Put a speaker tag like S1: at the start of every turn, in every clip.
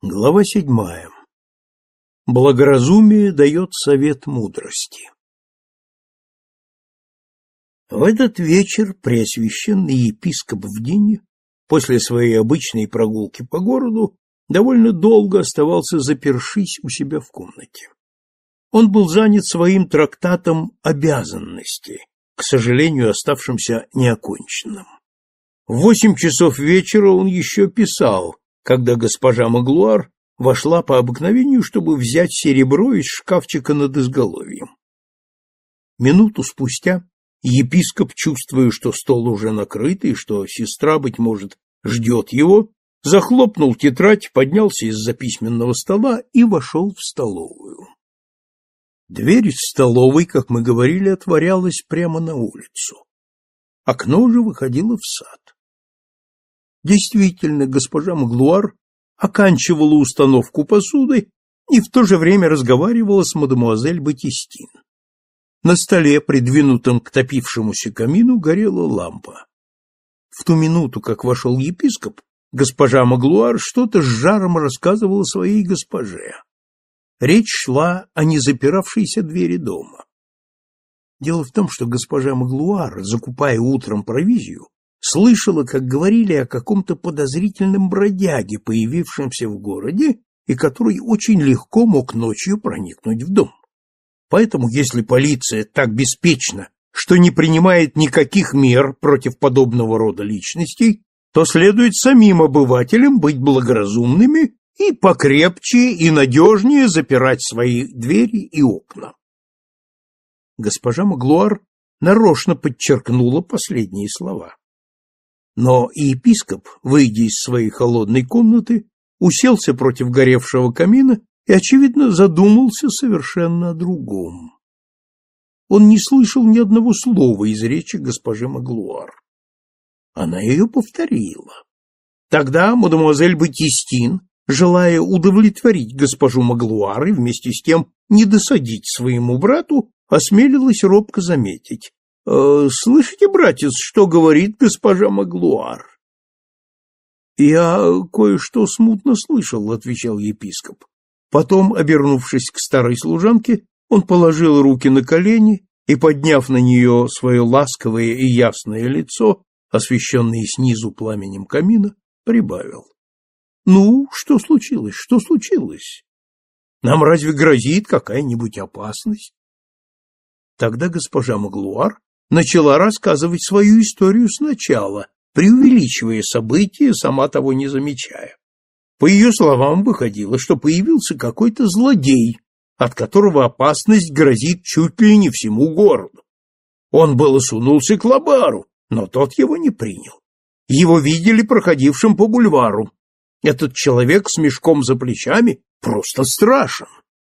S1: Глава седьмая. Благоразумие дает совет мудрости. В этот вечер преосвященный епископ в день, после своей обычной прогулки по городу, довольно долго оставался запершись у себя в комнате. Он был занят своим трактатом обязанности, к сожалению, оставшимся неоконченным. В восемь часов вечера он еще писал, когда госпожа Маглуар вошла по обыкновению, чтобы взять серебро из шкафчика над изголовьем. Минуту спустя епископ, чувствуя, что стол уже накрыт и что сестра, быть может, ждет его, захлопнул тетрадь, поднялся из-за письменного стола и вошел в столовую. Дверь из столовой, как мы говорили, отворялась прямо на улицу. Окно же выходило в сад. Действительно, госпожа Маглуар оканчивала установку посуды и в то же время разговаривала с мадемуазель Батистин. На столе, придвинутом к топившемуся камину, горела лампа. В ту минуту, как вошел епископ, госпожа Маглуар что-то с жаром рассказывала своей госпоже. Речь шла о незапиравшейся двери дома. Дело в том, что госпожа Маглуар, закупая утром провизию, слышала, как говорили о каком-то подозрительном бродяге, появившемся в городе и который очень легко мог ночью проникнуть в дом. Поэтому, если полиция так беспечна, что не принимает никаких мер против подобного рода личностей, то следует самим обывателям быть благоразумными и покрепче и надежнее запирать свои двери и окна. Госпожа Маглуар нарочно подчеркнула последние слова. Но и епископ, выйдя из своей холодной комнаты, уселся против горевшего камина и, очевидно, задумался совершенно о другом. Он не слышал ни одного слова из речи госпожи Маглуар. Она ее повторила. Тогда мадемуазель Батистин, желая удовлетворить госпожу Маглуар и вместе с тем не досадить своему брату, осмелилась робко заметить. Э, слышите, братец, что говорит госпожа Маглуар? Я кое-что смутно слышал, отвечал епископ. Потом, обернувшись к старой служанке, он положил руки на колени и, подняв на нее свое ласковое и ясное лицо, освещенное снизу пламенем камина, прибавил. — Ну, что случилось? Что случилось? Нам разве грозит какая-нибудь опасность? Тогда госпожа Маглуар начала рассказывать свою историю сначала, преувеличивая события, сама того не замечая. По ее словам, выходило, что появился какой-то злодей, от которого опасность грозит чуть ли не всему городу. Он было сунулся к Лабару, но тот его не принял. Его видели проходившим по бульвару. Этот человек с мешком за плечами просто страшен.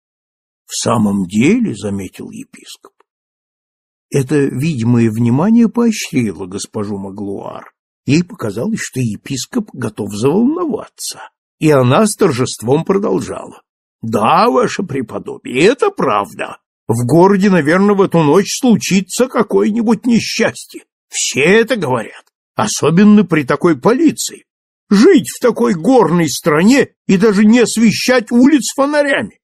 S1: — В самом деле, — заметил епископ, это видимое внимание поощрило госпожу Маглуар. Ей показалось, что епископ готов заволноваться, и она с торжеством продолжала. «Да, ваше преподобие, это правда. В городе, наверное, в эту ночь случится какое-нибудь несчастье. Все это говорят, особенно при такой полиции. Жить в такой горной стране и даже не освещать улиц фонарями.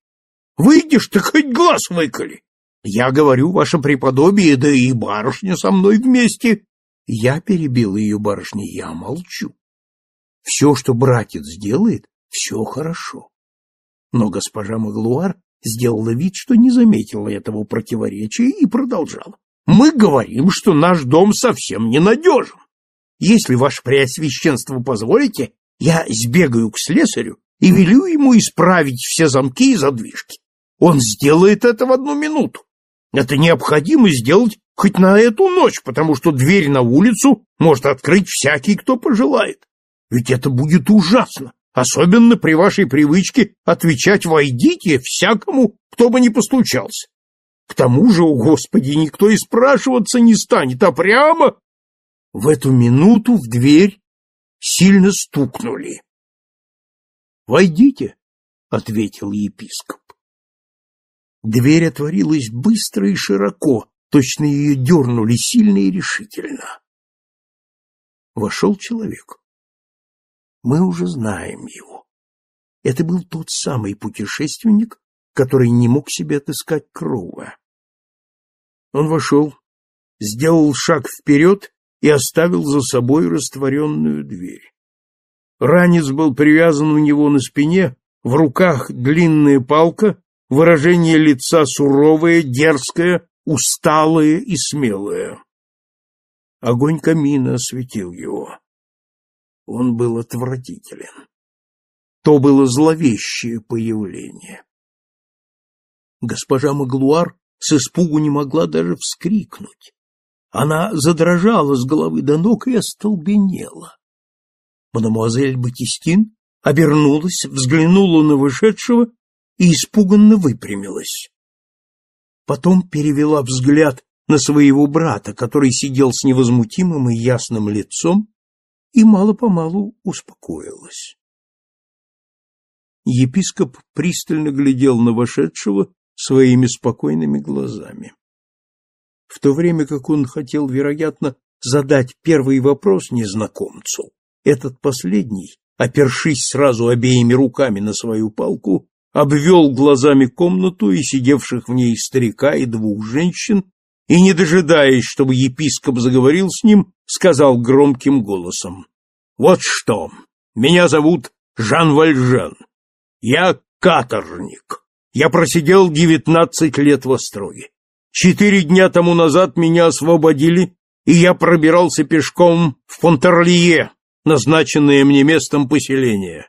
S1: Выйдешь, так хоть глаз выколи. Я говорю, ваше преподобие, да и барышня со мной вместе. Я перебил ее барышня, я молчу. Все, что братец сделает, все хорошо. Но госпожа Маглуар сделала вид, что не заметила этого противоречия и продолжала. Мы говорим, что наш дом совсем ненадежен. Если ваше преосвященство позволите, я сбегаю к слесарю и велю ему исправить все замки и задвижки. Он сделает это в одну минуту. Это необходимо сделать хоть на эту ночь, потому что дверь на улицу может открыть всякий, кто пожелает. Ведь это будет ужасно, особенно при вашей привычке отвечать «войдите» всякому, кто бы ни постучался. К тому же, о Господи, никто и спрашиваться не станет, а прямо... В эту минуту в дверь сильно стукнули. «Войдите», — ответил епископ. Дверь отворилась быстро и широко, точно ее дернули сильно и решительно. Вошел человек. Мы уже знаем его. Это был тот самый путешественник, который не мог себе отыскать крова. Он вошел, сделал шаг вперед и оставил за собой растворенную дверь. Ранец был привязан у него на спине, в руках длинная палка, выражение лица суровое, дерзкое, усталое и смелое. Огонь камина осветил его. Он был отвратителен. То было зловещее появление. Госпожа Маглуар с испугу не могла даже вскрикнуть. Она задрожала с головы до ног и остолбенела. Мадемуазель Батистин обернулась, взглянула на вышедшего и испуганно выпрямилась. Потом перевела взгляд на своего брата, который сидел с невозмутимым и ясным лицом, и мало-помалу успокоилась. Епископ пристально глядел на вошедшего своими спокойными глазами. В то время как он хотел, вероятно, задать первый вопрос незнакомцу, этот последний, опершись сразу обеими руками на свою палку, обвел глазами комнату и сидевших в ней старика и двух женщин, и, не дожидаясь, чтобы епископ заговорил с ним, сказал громким голосом. — Вот что, меня зовут Жан Вальжан. Я каторжник. Я просидел девятнадцать лет в Остроге. Четыре дня тому назад меня освободили, и я пробирался пешком в Фонтерлие, назначенное мне местом поселения.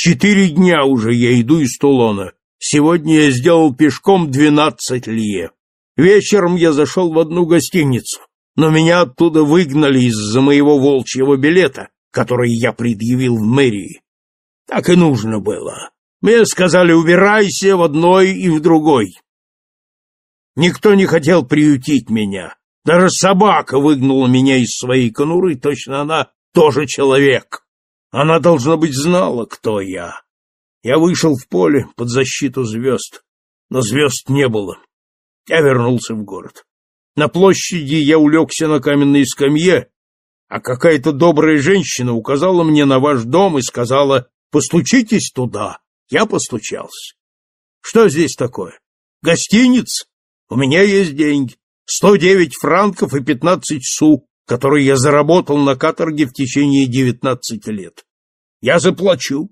S1: Четыре дня уже я иду из Тулона. Сегодня я сделал пешком двенадцать лье. Вечером я зашел в одну гостиницу, но меня оттуда выгнали из-за моего волчьего билета, который я предъявил в мэрии. Так и нужно было. Мне сказали, убирайся в одной и в другой. Никто не хотел приютить меня. Даже собака выгнала меня из своей конуры, точно она тоже человек. Она, должно быть, знала, кто я. Я вышел в поле под защиту звезд, но звезд не было. Я вернулся в город. На площади я улегся на каменной скамье, а какая-то добрая женщина указала мне на ваш дом и сказала, постучитесь туда. Я постучался. Что здесь такое? Гостиница? У меня есть деньги. Сто девять франков и пятнадцать су, которые я заработал на каторге в течение девятнадцати лет. Я заплачу.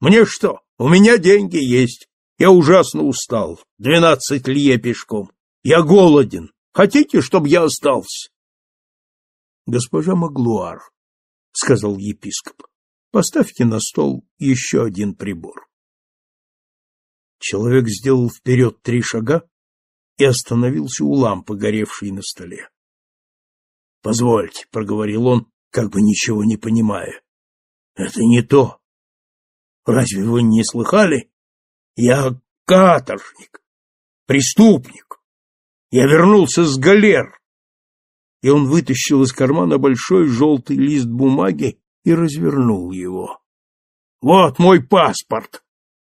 S1: Мне что? У меня деньги есть. Я ужасно устал. Двенадцать лье пешком. Я голоден. Хотите, чтобы я остался? Госпожа Маглуар, — сказал епископ, — поставьте на стол еще один прибор. Человек сделал вперед три шага и остановился у лампы, горевшей на столе. — Позвольте, — проговорил он, как бы ничего не понимая. — Это не то. Разве вы не слыхали? Я каторжник, преступник. Я вернулся с галер. И он вытащил из кармана большой желтый лист бумаги и развернул его. Вот мой паспорт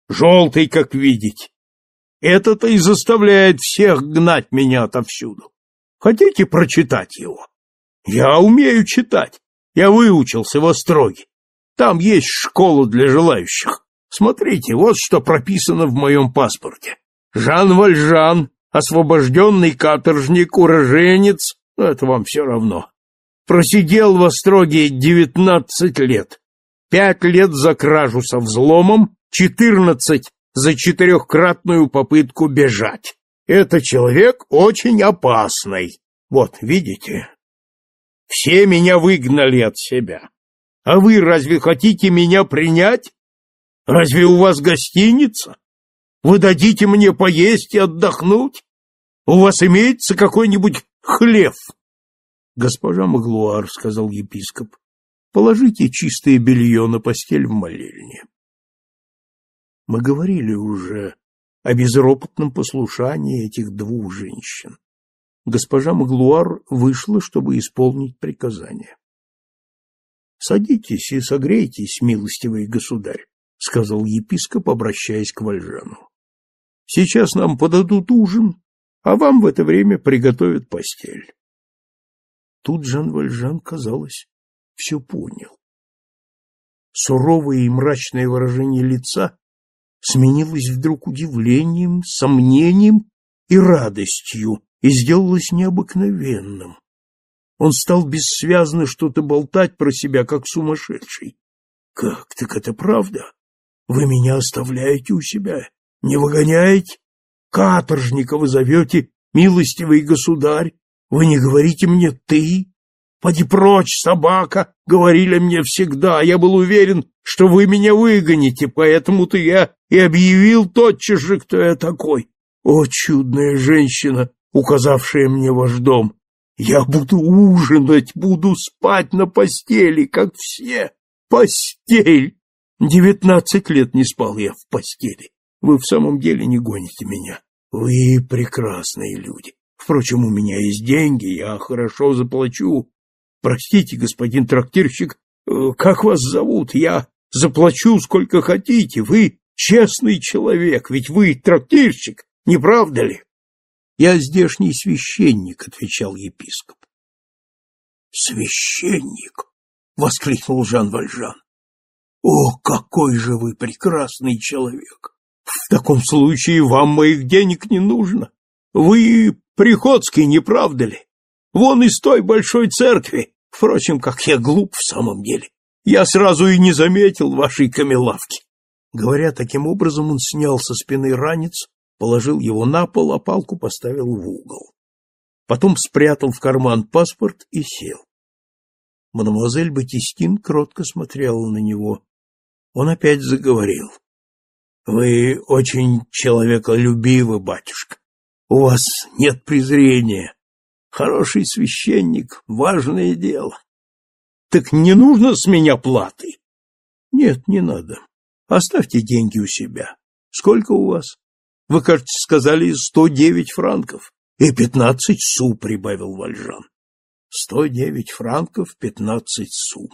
S1: желтый, как видите. Это-то и заставляет всех гнать меня отовсюду. Хотите прочитать его? Я умею читать. Я выучился в Остроге. Там есть школа для желающих. Смотрите, вот что прописано в моем паспорте. Жан Вальжан, освобожденный каторжник, уроженец, ну, это вам все равно. Просидел в Остроге девятнадцать лет. Пять лет за кражу со взломом, четырнадцать за четырехкратную попытку бежать. Это человек очень опасный. Вот, видите? Все меня выгнали от себя. А вы разве хотите меня принять? Разве у вас гостиница? Вы дадите мне поесть и отдохнуть? У вас имеется какой-нибудь хлев? Госпожа Маглуар, — сказал епископ, — положите чистое белье на постель в молельне. Мы говорили уже о безропотном послушании этих двух женщин. Госпожа Маглуар вышла, чтобы исполнить приказание. — Садитесь и согрейтесь, милостивый государь, — сказал епископ, обращаясь к Вальжану. — Сейчас нам подадут ужин, а вам в это время приготовят постель. Тут Жан Вальжан, казалось, все понял. суровое и мрачное выражение лица сменилось вдруг удивлением, сомнением и радостью и сделалось необыкновенным. Он стал бессвязно что-то болтать про себя, как сумасшедший. — Как, так это правда? Вы меня оставляете у себя, не выгоняете? Каторжника вы зовете, милостивый государь? Вы не говорите мне «ты»? «Поди прочь, собака!» — говорили мне всегда. Я был уверен, что вы меня выгоните, поэтому-то я и объявил тотчас же, кто я такой. О, чудная женщина, указавшая мне ваш дом! Я буду ужинать, буду спать на постели, как все. Постель! Девятнадцать лет не спал я в постели. Вы в самом деле не гоните меня. Вы прекрасные люди. Впрочем, у меня есть деньги, я хорошо заплачу. Простите, господин трактирщик, э, как вас зовут? Я заплачу сколько хотите. Вы честный человек, ведь вы трактирщик, не правда ли? Я здешний священник, отвечал епископ. Священник, воскликнул Жан Вальжан. О, какой же вы прекрасный человек! В таком случае вам моих денег не нужно. Вы приходский, не правда ли? Вон из той большой церкви. Впрочем, как я глуп в самом деле. Я сразу и не заметил вашей камелавки. Говоря таким образом, он снял со спины ранец, положил его на пол, а палку поставил в угол. Потом спрятал в карман паспорт и сел. Мадемуазель Батистин кротко смотрела на него. Он опять заговорил. — Вы очень человеколюбивы, батюшка. У вас нет презрения. Хороший священник — важное дело. Так не нужно с меня платы? Нет, не надо. Оставьте деньги у себя. Сколько у вас? Вы, кажется, сказали сто девять франков. И пятнадцать су, прибавил Вальжан. Сто девять франков, пятнадцать су.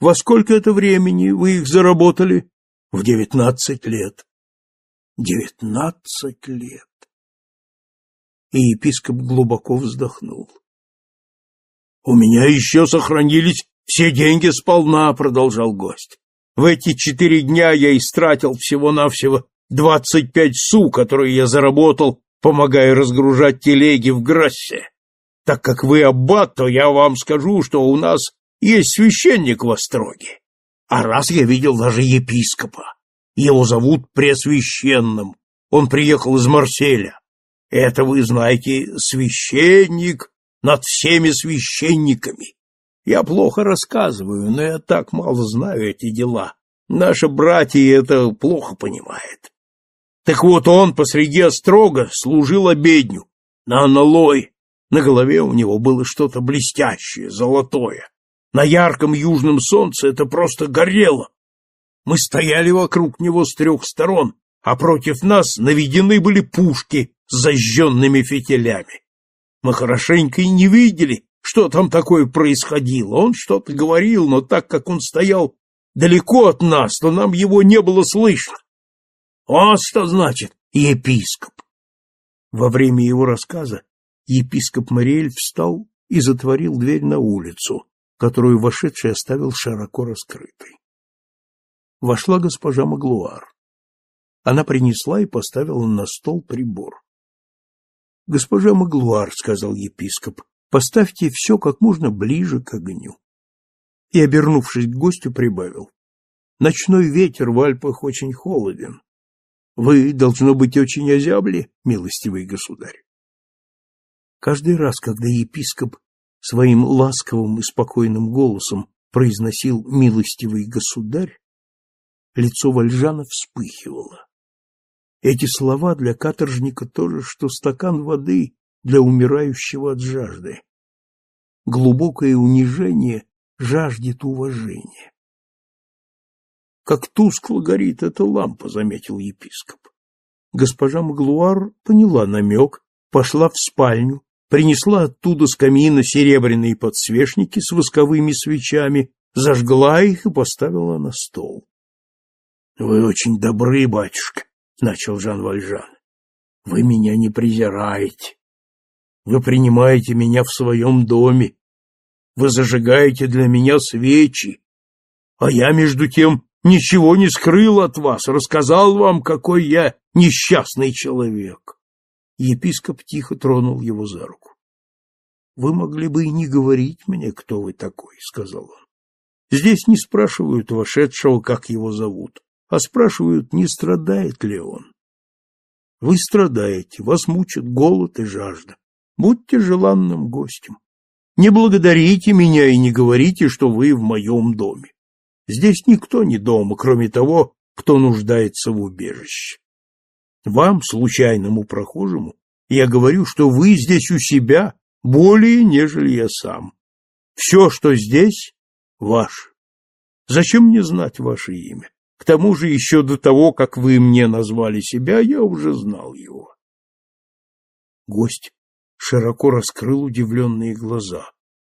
S1: Во сколько это времени вы их заработали? В девятнадцать лет. Девятнадцать лет и епископ глубоко вздохнул. — У меня еще сохранились все деньги сполна, — продолжал гость. — В эти четыре дня я истратил всего-навсего двадцать пять су, которые я заработал, помогая разгружать телеги в Грассе. Так как вы аббат, то я вам скажу, что у нас есть священник в Остроге. А раз я видел даже епископа. Его зовут Пресвященным. Он приехал из Марселя. Это, вы знаете, священник над всеми священниками. Я плохо рассказываю, но я так мало знаю эти дела. Наши братья это плохо понимают. Так вот он посреди острога служил обедню на аналой. На голове у него было что-то блестящее, золотое. На ярком южном солнце это просто горело. Мы стояли вокруг него с трех сторон, а против нас наведены были пушки с зажженными фитилями. Мы хорошенько и не видели, что там такое происходило. Он что-то говорил, но так как он стоял далеко от нас, то нам его не было слышно. Вот что значит епископ. Во время его рассказа епископ Мариэль встал и затворил дверь на улицу, которую вошедший оставил широко раскрытой. Вошла госпожа Маглуар. Она принесла и поставила на стол прибор. — Госпожа Маглуар, — сказал епископ, — поставьте все как можно ближе к огню. И, обернувшись к гостю, прибавил. — Ночной ветер в Альпах очень холоден. Вы, должно быть, очень озябли, милостивый государь. Каждый раз, когда епископ своим ласковым и спокойным голосом произносил «милостивый государь», лицо Вальжана вспыхивало. Эти слова для каторжника тоже, что стакан воды для умирающего от жажды. Глубокое унижение жаждет уважения. Как тускло горит эта лампа, заметил епископ. Госпожа Маглуар поняла намек, пошла в спальню, принесла оттуда с камина серебряные подсвечники с восковыми свечами, зажгла их и поставила на стол. — Вы очень добры, батюшка, начал Жан Вальжан. Вы меня не презираете. Вы принимаете меня в своем доме. Вы зажигаете для меня свечи. А я, между тем, ничего не скрыл от вас, рассказал вам, какой я несчастный человек. Епископ тихо тронул его за руку. — Вы могли бы и не говорить мне, кто вы такой, — сказал он. — Здесь не спрашивают вошедшего, как его зовут, а спрашивают, не страдает ли он. Вы страдаете, вас мучат голод и жажда. Будьте желанным гостем. Не благодарите меня и не говорите, что вы в моем доме. Здесь никто не дома, кроме того, кто нуждается в убежище. Вам, случайному прохожему, я говорю, что вы здесь у себя более, нежели я сам. Все, что здесь, ваше. Зачем мне знать ваше имя? К тому же еще до того, как вы мне назвали себя, я уже знал его. Гость широко раскрыл удивленные глаза.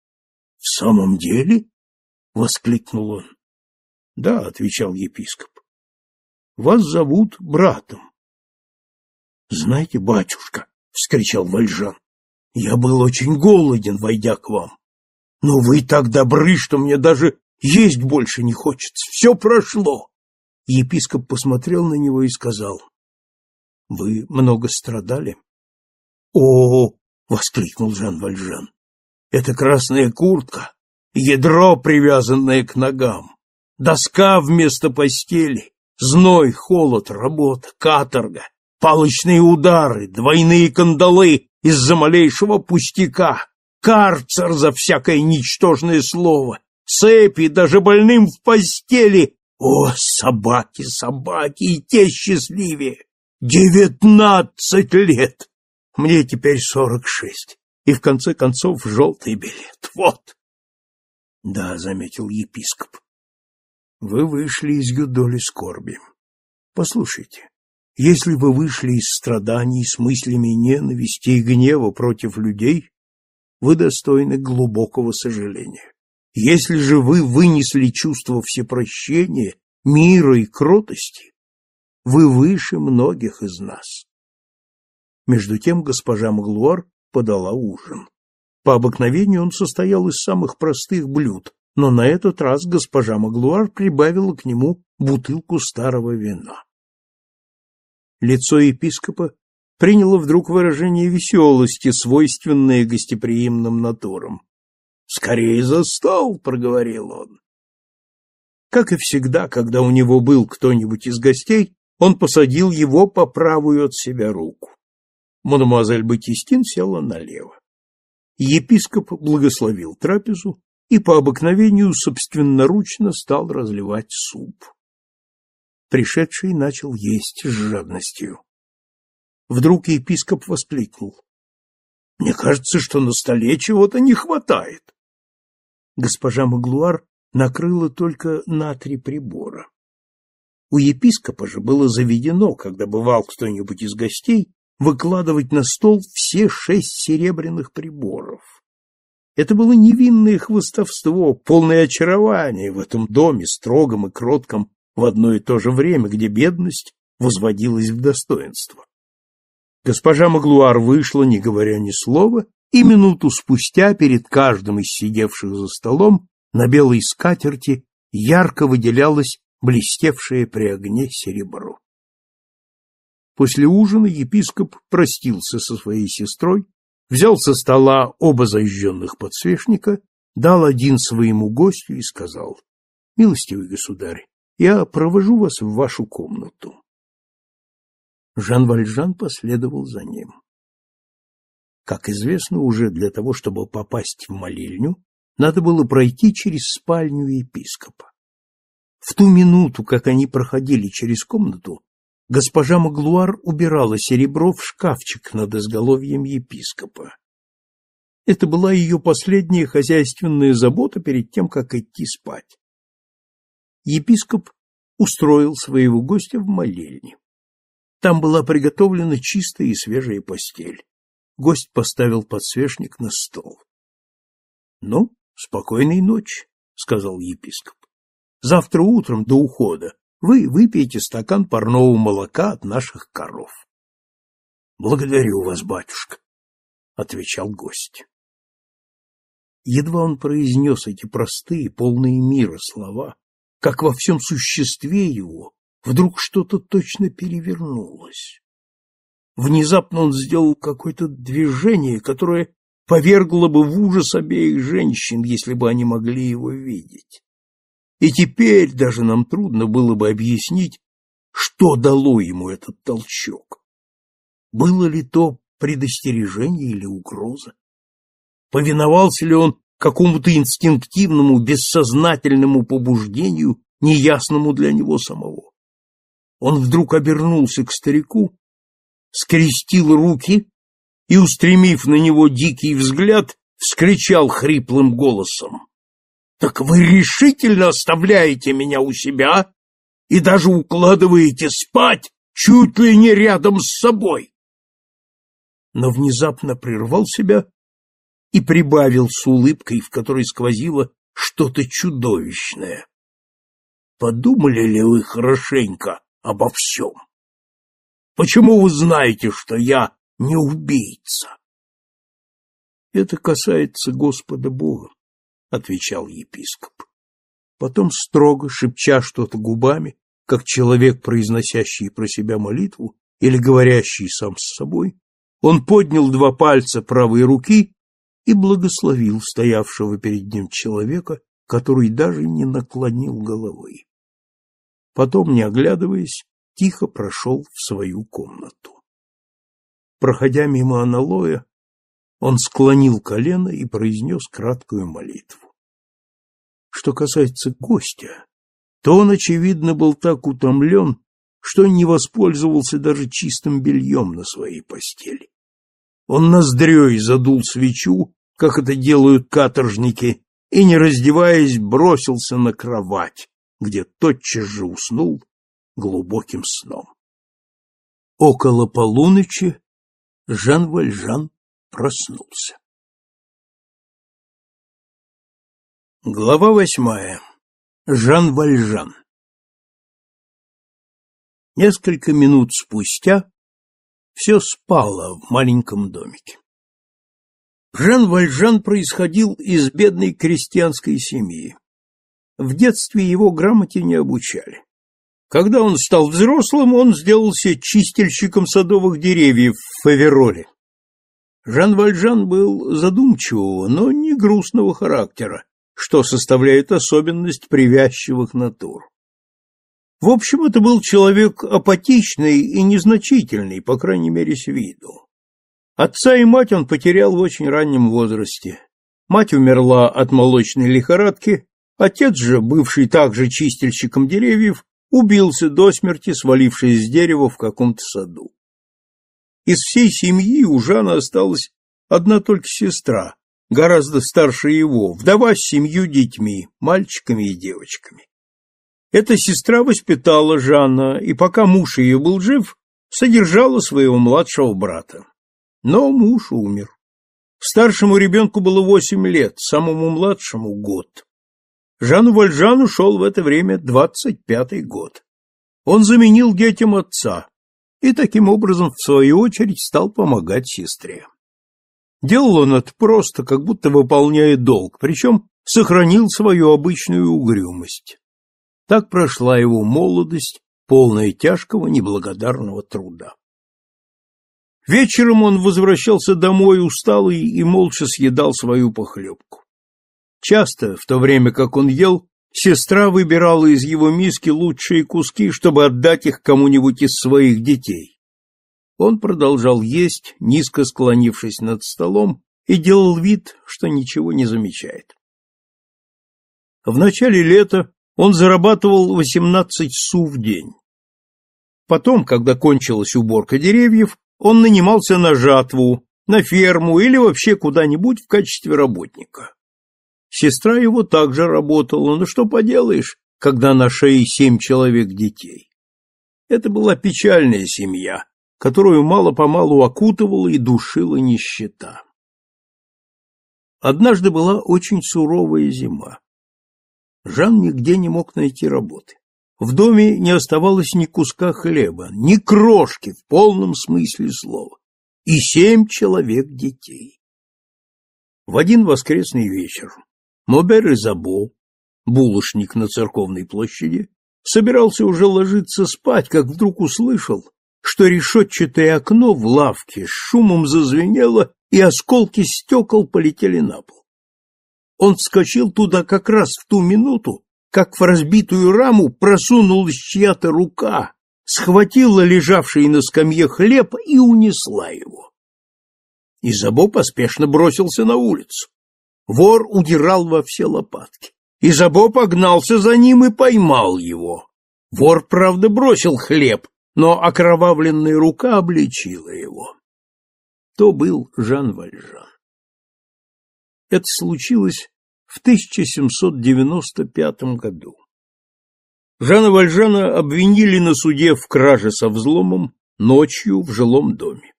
S1: — В самом деле? — воскликнул он. — Да, — отвечал епископ. — Вас зовут братом. — Знаете, батюшка, — вскричал Вальжан, — я был очень голоден, войдя к вам. Но вы так добры, что мне даже есть больше не хочется. Все прошло. Епископ посмотрел на него и сказал, — Вы много страдали? — О, — воскликнул Жан Вальжан, — это красная куртка, ядро, привязанное к ногам, доска вместо постели, зной, холод, работа, каторга, палочные удары, двойные кандалы из-за малейшего пустяка, карцер за всякое ничтожное слово, цепи даже больным в постели. О, собаки, собаки, и те счастливее! Девятнадцать лет! Мне теперь сорок шесть, и в конце концов желтый билет. Вот! Да, заметил епископ. Вы вышли из юдоли скорби. Послушайте, если вы вышли из страданий с мыслями ненависти и гнева против людей, вы достойны глубокого сожаления. Если же вы вынесли чувство всепрощения, мира и кротости, вы выше многих из нас. Между тем госпожа Маглуар подала ужин. По обыкновению он состоял из самых простых блюд, но на этот раз госпожа Маглуар прибавила к нему бутылку старого вина. Лицо епископа приняло вдруг выражение веселости, свойственное гостеприимным натурам. «Скорее за стол!» — проговорил он. Как и всегда, когда у него был кто-нибудь из гостей, он посадил его по правую от себя руку. Мадемуазель Батистин села налево. Епископ благословил трапезу и по обыкновению собственноручно стал разливать суп. Пришедший начал есть с жадностью. Вдруг епископ воскликнул. — Мне кажется, что на столе чего-то не хватает. Госпожа Маглуар накрыла только на три прибора. У епископа же было заведено, когда бывал кто-нибудь из гостей, выкладывать на стол все шесть серебряных приборов. Это было невинное хвостовство, полное очарование в этом доме, строгом и кротком в одно и то же время, где бедность возводилась в достоинство. Госпожа Маглуар вышла, не говоря ни слова, и минуту спустя перед каждым из сидевших за столом на белой скатерти ярко выделялось блестевшее при огне серебро. После ужина епископ простился со своей сестрой, взял со стола оба зажженных подсвечника, дал один своему гостю и сказал, «Милостивый государь, я провожу вас в вашу комнату». Жан Вальжан последовал за ним. Как известно, уже для того, чтобы попасть в молельню, надо было пройти через спальню епископа. В ту минуту, как они проходили через комнату, госпожа Маглуар убирала серебро в шкафчик над изголовьем епископа. Это была ее последняя хозяйственная забота перед тем, как идти спать. Епископ устроил своего гостя в молельне. Там была приготовлена чистая и свежая постель. Гость поставил подсвечник на стол. — Ну, спокойной ночи, — сказал епископ. — Завтра утром до ухода вы выпьете стакан парного молока от наших коров. — Благодарю вас, батюшка, — отвечал гость. Едва он произнес эти простые, полные мира слова, как во всем существе его вдруг что-то точно перевернулось. Внезапно он сделал какое-то движение, которое повергло бы в ужас обеих женщин, если бы они могли его видеть. И теперь даже нам трудно было бы объяснить, что дало ему этот толчок. Было ли то предостережение или угроза? Повиновался ли он какому-то инстинктивному, бессознательному побуждению, неясному для него самого? Он вдруг обернулся к старику, скрестил руки и, устремив на него дикий взгляд, вскричал хриплым голосом. «Так вы решительно оставляете меня у себя и даже укладываете спать чуть ли не рядом с собой?» Но внезапно прервал себя и прибавил с улыбкой, в которой сквозило что-то чудовищное. «Подумали ли вы хорошенько обо всем? Почему вы знаете, что я не убийца?» «Это касается Господа Бога», — отвечал епископ. Потом строго, шепча что-то губами, как человек, произносящий про себя молитву или говорящий сам с собой, он поднял два пальца правой руки и благословил стоявшего перед ним человека, который даже не наклонил головы. Потом, не оглядываясь, тихо прошел в свою комнату. Проходя мимо аналоя, он склонил колено и произнес краткую молитву. Что касается гостя, то он, очевидно, был так утомлен, что не воспользовался даже чистым бельем на своей постели. Он ноздрёй задул свечу, как это делают каторжники, и, не раздеваясь, бросился на кровать, где тотчас же уснул глубоким сном. Около полуночи Жан Вальжан проснулся. Глава восьмая. Жан Вальжан. Несколько минут спустя все спало в маленьком домике. Жан Вальжан происходил из бедной крестьянской семьи. В детстве его грамоте не обучали. Когда он стал взрослым, он сделался чистильщиком садовых деревьев в Фавероле. Жан Вальжан был задумчивого, но не грустного характера, что составляет особенность привязчивых натур. В общем, это был человек апатичный и незначительный, по крайней мере, с виду. Отца и мать он потерял в очень раннем возрасте. Мать умерла от молочной лихорадки, отец же, бывший также чистильщиком деревьев, убился до смерти, свалившись с дерева в каком-то саду. Из всей семьи у Жана осталась одна только сестра, гораздо старше его, вдова с семью детьми, мальчиками и девочками. Эта сестра воспитала Жанна, и пока муж ее был жив, содержала своего младшего брата. Но муж умер. Старшему ребенку было восемь лет, самому младшему — год. Жану Вальжану шел в это время двадцать пятый год. Он заменил детям отца и таким образом, в свою очередь, стал помогать сестре. Делал он это просто, как будто выполняя долг, причем сохранил свою обычную угрюмость. Так прошла его молодость, полная тяжкого неблагодарного труда. Вечером он возвращался домой усталый и молча съедал свою похлебку. Часто, в то время как он ел, сестра выбирала из его миски лучшие куски, чтобы отдать их кому-нибудь из своих детей. Он продолжал есть, низко склонившись над столом, и делал вид, что ничего не замечает. В начале лета он зарабатывал 18 су в день. Потом, когда кончилась уборка деревьев, он нанимался на жатву, на ферму или вообще куда-нибудь в качестве работника. Сестра его также работала, но что поделаешь, когда на шее семь человек детей. Это была печальная семья, которую мало-помалу окутывала и душила нищета. Однажды была очень суровая зима. Жан нигде не мог найти работы. В доме не оставалось ни куска хлеба, ни крошки в полном смысле слова. И семь человек детей. В один воскресный вечер Мобер и Забо, булочник на церковной площади, собирался уже ложиться спать, как вдруг услышал, что решетчатое окно в лавке с шумом зазвенело, и осколки стекол полетели на пол. Он вскочил туда как раз в ту минуту, как в разбитую раму просунулась чья-то рука, схватила лежавший на скамье хлеб и унесла его. Изабо поспешно бросился на улицу. Вор удирал во все лопатки. Изабо погнался за ним и поймал его. Вор, правда, бросил хлеб, но окровавленная рука обличила его. То был Жан Вальжан. Это случилось в 1795 году. Жана Вальжана обвинили на суде в краже со взломом ночью в жилом доме.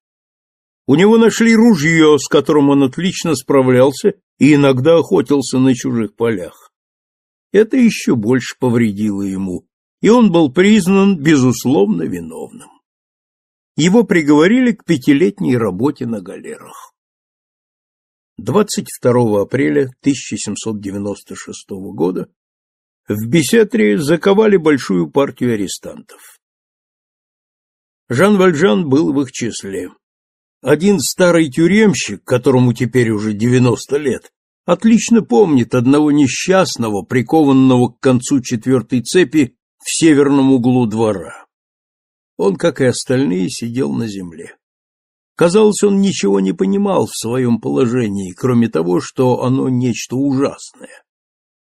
S1: У него нашли ружье, с которым он отлично справлялся и иногда охотился на чужих полях. Это еще больше повредило ему, и он был признан безусловно виновным. Его приговорили к пятилетней работе на галерах. 22 апреля 1796 года в Бесетре заковали большую партию арестантов. Жан Вальжан был в их числе. Один старый тюремщик, которому теперь уже 90 лет, отлично помнит одного несчастного, прикованного к концу четвертой цепи в северном углу двора. Он, как и остальные, сидел на земле. Казалось, он ничего не понимал в своем положении, кроме того, что оно нечто ужасное.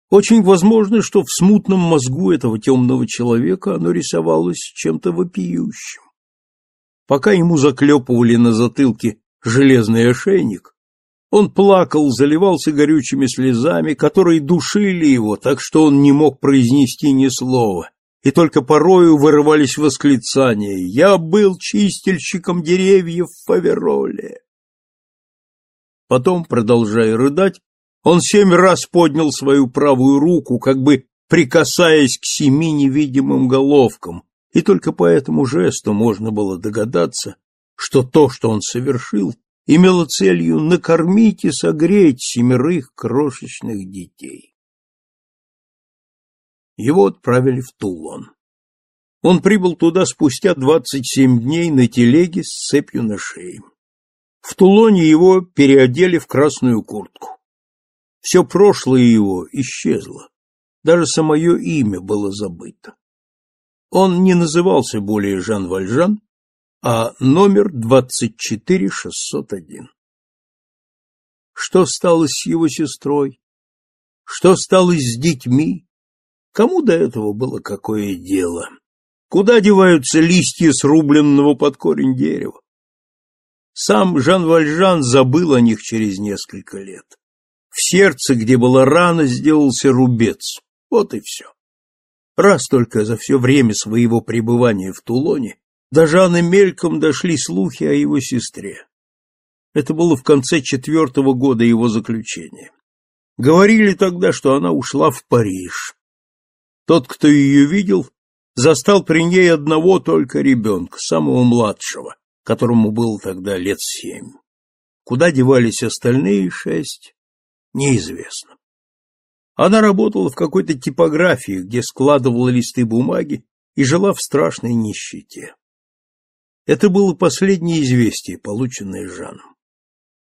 S1: Очень возможно, что в смутном мозгу этого темного человека оно рисовалось чем-то вопиющим. Пока ему заклепывали на затылке железный ошейник, он плакал, заливался горючими слезами, которые душили его, так что он не мог произнести ни слова. И только порою вырывались восклицания. «Я был чистильщиком деревьев в Фавероле». Потом, продолжая рыдать, он семь раз поднял свою правую руку, как бы прикасаясь к семи невидимым головкам, и только по этому жесту можно было догадаться, что то, что он совершил, имело целью накормить и согреть семерых крошечных детей его отправили в Тулон. Он прибыл туда спустя 27 дней на телеге с цепью на шее. В Тулоне его переодели в красную куртку. Все прошлое его исчезло. Даже самое имя было забыто. Он не назывался более Жан Вальжан, а номер 24601. Что стало с его сестрой? Что стало с детьми? Кому до этого было какое дело? Куда деваются листья срубленного под корень дерева? Сам Жан Вальжан забыл о них через несколько лет. В сердце, где была рана, сделался рубец. Вот и все. Раз только за все время своего пребывания в Тулоне до Жана мельком дошли слухи о его сестре. Это было в конце четвертого года его заключения. Говорили тогда, что она ушла в Париж, тот, кто ее видел, застал при ней одного только ребенка, самого младшего, которому было тогда лет семь. Куда девались остальные шесть, неизвестно. Она работала в какой-то типографии, где складывала листы бумаги и жила в страшной нищете. Это было последнее известие, полученное Жаном.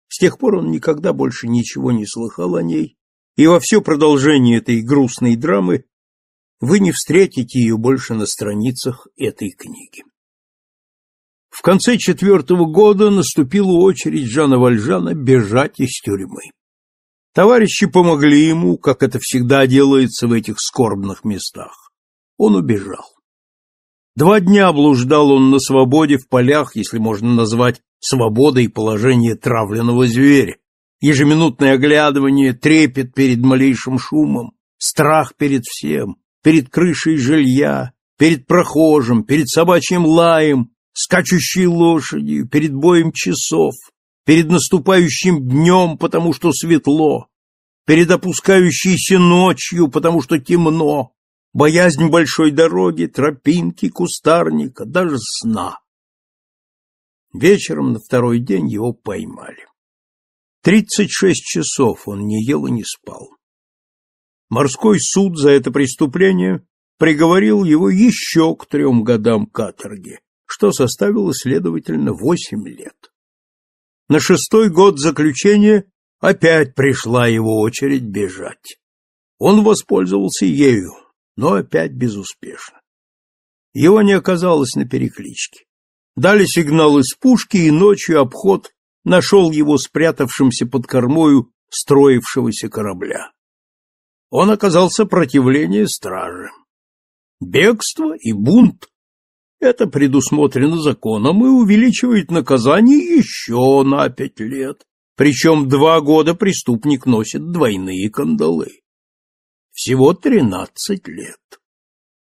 S1: С тех пор он никогда больше ничего не слыхал о ней, и во все продолжение этой грустной драмы вы не встретите ее больше на страницах этой книги. В конце четвертого года наступила очередь Жана Вальжана бежать из тюрьмы. Товарищи помогли ему, как это всегда делается в этих скорбных местах. Он убежал. Два дня блуждал он на свободе в полях, если можно назвать свободой положение травленного зверя, ежеминутное оглядывание, трепет перед малейшим шумом, страх перед всем, перед крышей жилья, перед прохожим, перед собачьим лаем, скачущей лошадью, перед боем часов, перед наступающим днем, потому что светло, перед опускающейся ночью, потому что темно, боязнь большой дороги, тропинки, кустарника, даже сна. Вечером на второй день его поймали. Тридцать шесть часов он не ел и не спал. Морской суд за это преступление приговорил его еще к трем годам каторги, что составило, следовательно, восемь лет. На шестой год заключения опять пришла его очередь бежать. Он воспользовался ею, но опять безуспешно. Его не оказалось на перекличке. Дали сигнал из пушки, и ночью обход нашел его спрятавшимся под кормою строившегося корабля. Он оказал сопротивление страже. Бегство и бунт — это предусмотрено законом и увеличивает наказание еще на пять лет. Причем два года преступник носит двойные кандалы. Всего тринадцать лет.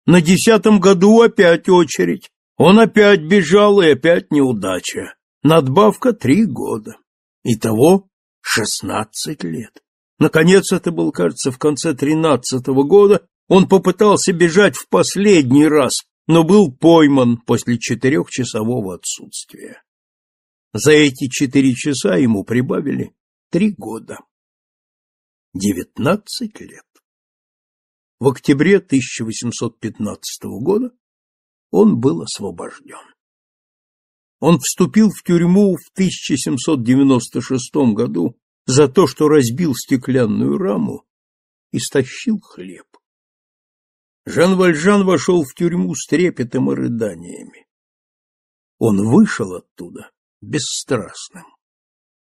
S1: На десятом году опять очередь. Он опять бежал, и опять неудача. Надбавка три года. Итого шестнадцать лет. Наконец, это был, кажется, в конце тринадцатого года, он попытался бежать в последний раз, но был пойман после четырехчасового отсутствия. За эти четыре часа ему прибавили три года. Девятнадцать лет. В октябре 1815 года он был освобожден. Он вступил в тюрьму в 1796 году за то, что разбил стеклянную раму и стащил хлеб. Жан Вальжан вошел в тюрьму с трепетом и рыданиями. Он вышел оттуда бесстрастным.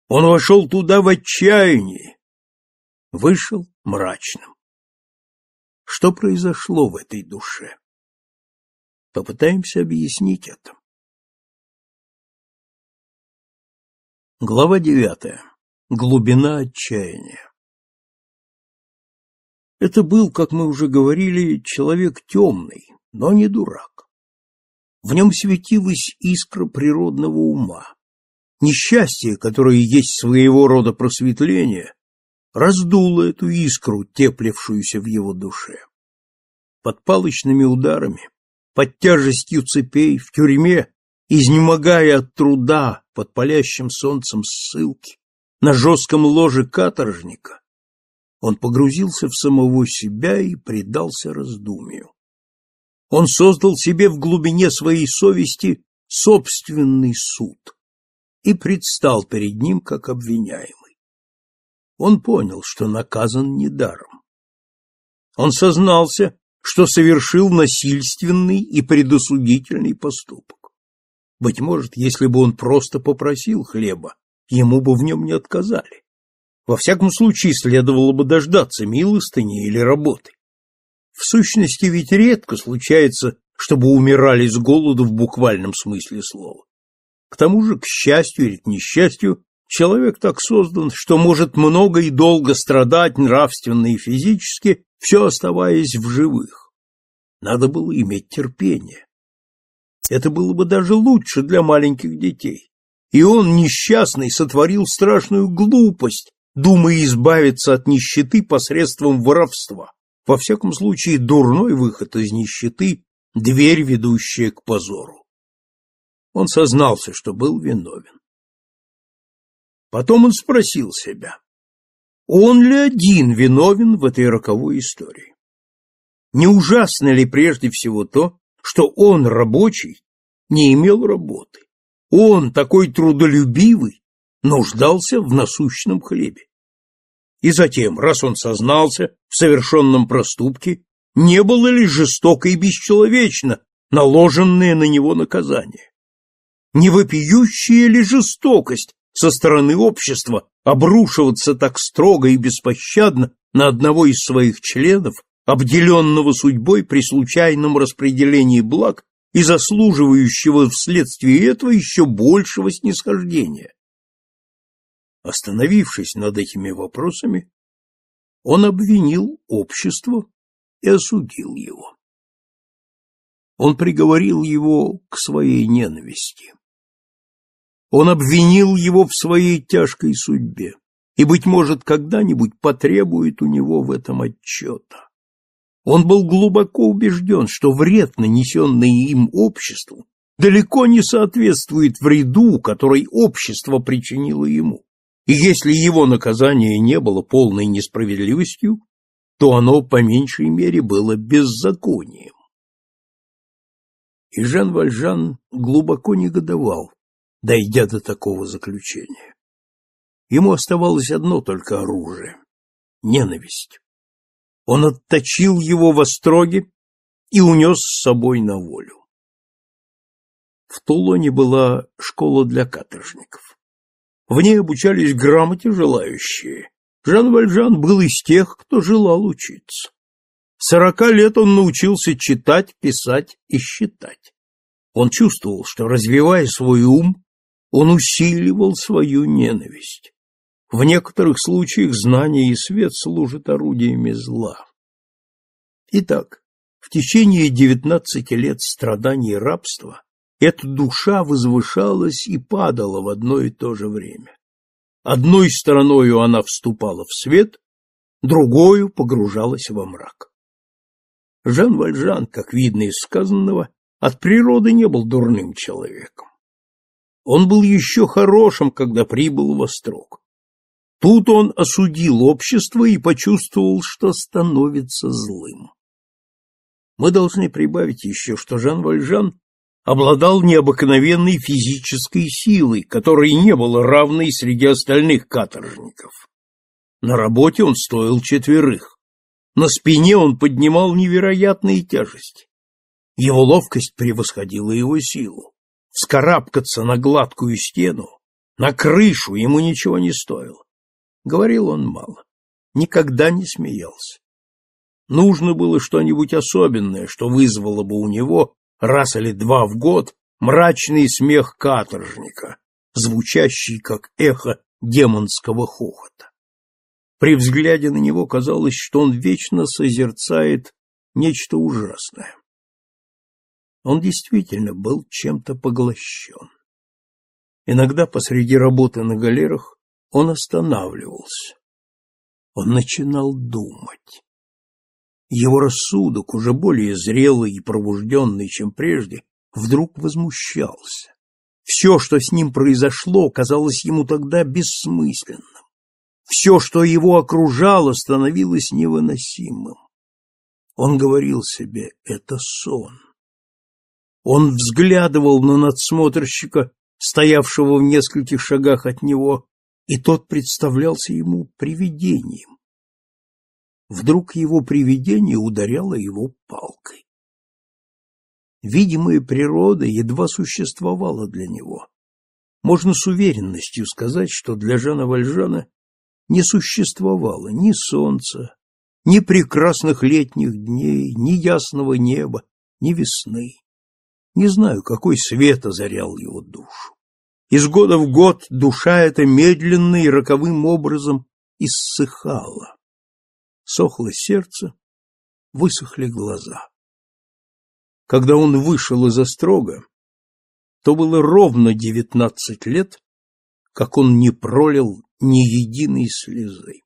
S1: Он вошел туда в отчаянии, вышел мрачным. Что произошло в этой душе? Попытаемся объяснить это. Глава девятая. Глубина отчаяния. Это был, как мы уже говорили, человек темный, но не дурак. В нем светилась искра природного ума. Несчастье, которое есть своего рода просветление, раздуло эту искру, теплившуюся в его душе. Под палочными ударами, под тяжестью цепей, в тюрьме, изнемогая от труда под палящим солнцем ссылки, на жестком ложе каторжника, он погрузился в самого себя и предался раздумию. Он создал себе в глубине своей совести собственный суд и предстал перед ним как обвиняемый. Он понял, что наказан недаром. Он сознался, что совершил насильственный и предосудительный поступок. Быть может, если бы он просто попросил хлеба, ему бы в нем не отказали. Во всяком случае, следовало бы дождаться милостыни или работы. В сущности, ведь редко случается, чтобы умирали с голоду в буквальном смысле слова. К тому же, к счастью или к несчастью, человек так создан, что может много и долго страдать нравственно и физически, все оставаясь в живых. Надо было иметь терпение. Это было бы даже лучше для маленьких детей. И он, несчастный, сотворил страшную глупость, думая избавиться от нищеты посредством воровства. Во всяком случае, дурной выход из нищеты – дверь, ведущая к позору. Он сознался, что был виновен. Потом он спросил себя, он ли один виновен в этой роковой истории? Не ужасно ли прежде всего то, что он, рабочий, не имел работы? Он, такой трудолюбивый, нуждался в насущном хлебе. И затем, раз он сознался в совершенном проступке, не было ли жестоко и бесчеловечно наложенное на него наказание? Не вопиющая ли жестокость со стороны общества обрушиваться так строго и беспощадно на одного из своих членов, обделенного судьбой при случайном распределении благ и заслуживающего вследствие этого еще большего снисхождения? Остановившись над этими вопросами, он обвинил общество и осудил его. Он приговорил его к своей ненависти. Он обвинил его в своей тяжкой судьбе и, быть может, когда-нибудь потребует у него в этом отчета. Он был глубоко убежден, что вред, нанесенный им обществу, далеко не соответствует вреду, который общество причинило ему. И если его наказание не было полной несправедливостью, то оно по меньшей мере было беззаконием. И Жан Вальжан глубоко негодовал, дойдя до такого заключения. Ему оставалось одно только оружие — ненависть. Он отточил его в остроге и унес с собой на волю. В Тулоне была школа для каторжников. В ней обучались грамоте желающие. Жан Вальжан был из тех, кто желал учиться. Сорока лет он научился читать, писать и считать. Он чувствовал, что, развивая свой ум, он усиливал свою ненависть. В некоторых случаях знание и свет служат орудиями зла. Итак, в течение девятнадцати лет страданий рабства эта душа возвышалась и падала в одно и то же время. Одной стороною она вступала в свет, другою погружалась во мрак. Жан Вальжан, как видно из сказанного, от природы не был дурным человеком. Он был еще хорошим, когда прибыл в Острог. Тут он осудил общество и почувствовал, что становится злым. Мы должны прибавить еще, что Жан Вальжан обладал необыкновенной физической силой, которой не было равной среди остальных каторжников. На работе он стоил четверых. На спине он поднимал невероятные тяжести. Его ловкость превосходила его силу. Вскарабкаться на гладкую стену, на крышу ему ничего не стоило. Говорил он мало, никогда не смеялся. Нужно было что-нибудь особенное, что вызвало бы у него раз или два в год мрачный смех каторжника, звучащий как эхо демонского хохота. При взгляде на него казалось, что он вечно созерцает нечто ужасное. Он действительно был чем-то поглощен. Иногда посреди работы на галерах он останавливался. Он начинал думать. Его рассудок, уже более зрелый и пробужденный, чем прежде, вдруг возмущался. Все, что с ним произошло, казалось ему тогда бессмысленным. Все, что его окружало, становилось невыносимым. Он говорил себе «это сон». Он взглядывал на надсмотрщика, стоявшего в нескольких шагах от него, и тот представлялся ему привидением. Вдруг его привидение ударяло его палкой. Видимая природа едва существовала для него. Можно с уверенностью сказать, что для Жана Вальжана не существовало ни солнца, ни прекрасных летних дней, ни ясного неба, ни весны. Не знаю, какой свет озарял его душу. Из года в год душа эта медленно и роковым образом иссыхала. Сохло сердце, высохли глаза. Когда он вышел из острога, то было ровно девятнадцать лет, как он не пролил ни единой слезы.